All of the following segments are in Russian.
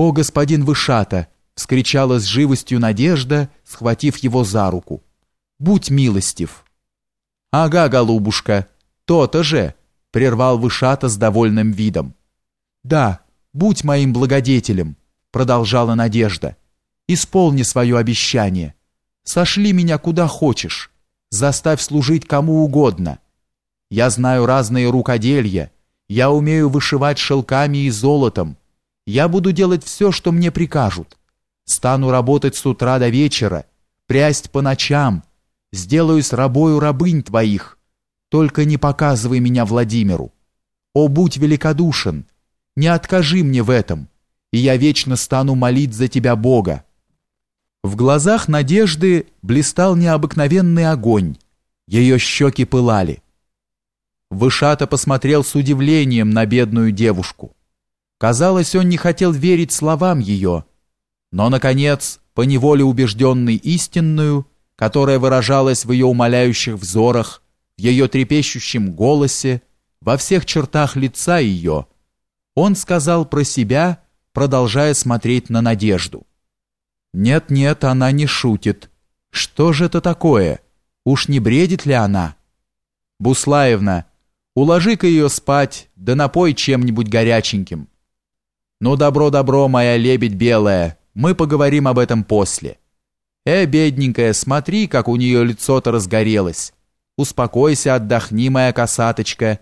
«О, господин Вышата!» — вскричала с живостью Надежда, схватив его за руку. «Будь милостив!» «Ага, голубушка, то-то же!» — прервал Вышата с довольным видом. «Да, будь моим благодетелем!» — продолжала Надежда. «Исполни свое обещание. Сошли меня куда хочешь. Заставь служить кому угодно. Я знаю разные рукоделья. Я умею вышивать шелками и золотом. Я буду делать все, что мне прикажут. Стану работать с утра до вечера, прясть по ночам, сделаюсь рабою рабынь твоих. Только не показывай меня Владимиру. О, будь великодушен, не откажи мне в этом, и я вечно стану молить за тебя Бога. В глазах Надежды блистал необыкновенный огонь, ее щеки пылали. Вышата посмотрел с удивлением на бедную девушку. Казалось, он не хотел верить словам ее, но, наконец, поневоле убежденный истинную, которая выражалась в ее умоляющих взорах, в ее трепещущем голосе, во всех чертах лица ее, он сказал про себя, продолжая смотреть на Надежду. «Нет-нет, она не шутит. Что же это такое? Уж не бредит ли она?» «Буслаевна, уложи-ка ее спать, да напой чем-нибудь горяченьким». «Ну, добро-добро, моя лебедь белая, мы поговорим об этом после». «Э, бедненькая, смотри, как у нее лицо-то разгорелось. Успокойся, отдохни, моя косаточка,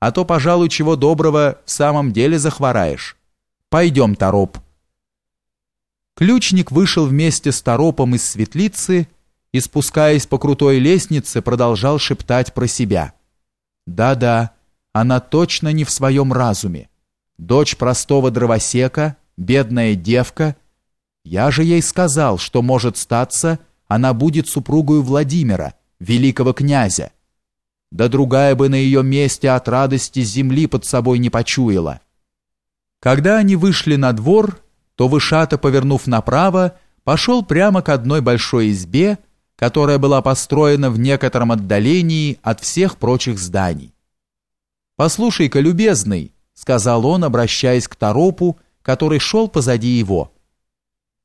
а то, пожалуй, чего доброго, в самом деле захвораешь. Пойдем, Тороп». Ключник вышел вместе с Торопом из светлицы и, спускаясь по крутой лестнице, продолжал шептать про себя. «Да-да, она точно не в своем разуме дочь простого дровосека, бедная девка. Я же ей сказал, что может статься, она будет супругою Владимира, великого князя. Да другая бы на ее месте от радости земли под собой не почуяла. Когда они вышли на двор, то Вышата, повернув направо, пошел прямо к одной большой избе, которая была построена в некотором отдалении от всех прочих зданий. «Послушай-ка, любезный», сказал он, обращаясь к Торопу, который шел позади его.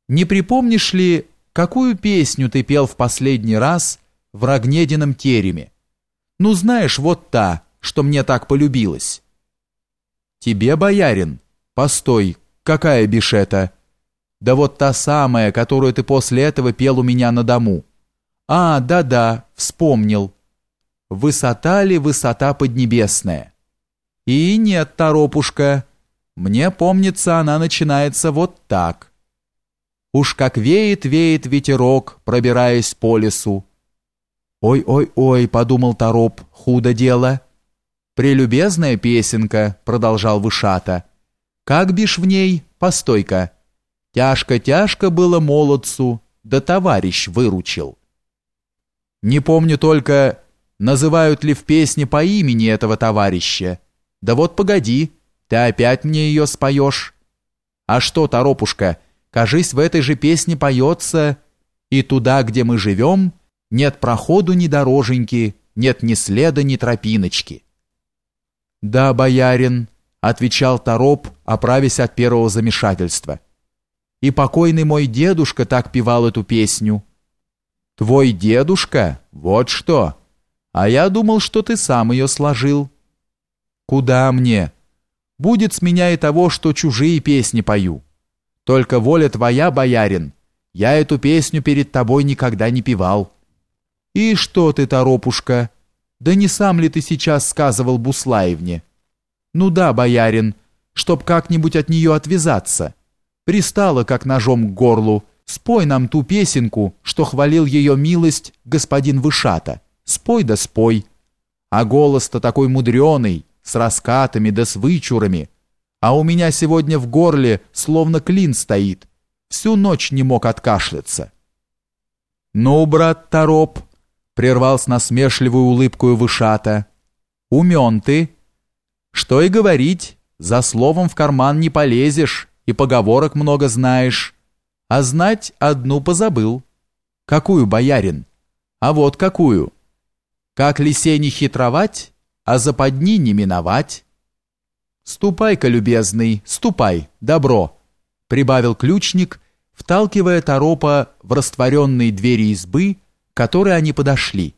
«Не припомнишь ли, какую песню ты пел в последний раз в Рогнедином тереме? Ну, знаешь, вот та, что мне так полюбилась». «Тебе, боярин? Постой, какая бишета?» «Да вот та самая, которую ты после этого пел у меня на дому». «А, да-да, вспомнил. Высота ли высота поднебесная?» И нет, торопушка, мне помнится, она начинается вот так. Уж как веет-веет ветерок, пробираясь по лесу. «Ой-ой-ой», — подумал Тороп, — «худо дело». «Прелюбезная песенка», — продолжал Вышата. «Как бишь в ней? Постой-ка. Тяжко-тяжко было молодцу, да товарищ выручил». Не помню только, называют ли в песне по имени этого товарища. Да вот погоди, ты опять мне ее споешь. А что, торопушка, кажись, в этой же песне поется «И туда, где мы живем, нет проходу ни дороженьки, нет ни следа, ни тропиночки». «Да, боярин», — отвечал Тороп, оправясь от первого замешательства. «И покойный мой дедушка так певал эту песню». «Твой дедушка? Вот что! А я думал, что ты сам ее сложил». Куда мне? Будет с меня и того, что чужие песни пою. Только воля твоя, боярин, я эту песню перед тобой никогда не певал. И что ты, торопушка? Да не сам ли ты сейчас сказывал Буслаевне? Ну да, боярин, чтоб как-нибудь от нее отвязаться. Пристала, как ножом к горлу. Спой нам ту песенку, что хвалил ее милость господин Вышата. Спой да спой. А голос-то такой мудреный, с раскатами да с вычурами, а у меня сегодня в горле словно клин стоит, всю ночь не мог откашляться. «Ну, брат Тороп», — прервал с насмешливой улыбкой Вышата, — «умен ты. Что и говорить, за словом в карман не полезешь и поговорок много знаешь, а знать одну позабыл. Какую, боярин? А вот какую. Как лисей не хитровать, а западни не миновать. Ступай-ка, любезный, ступай, добро, прибавил ключник, вталкивая торопа в растворенные двери избы, к которой они подошли.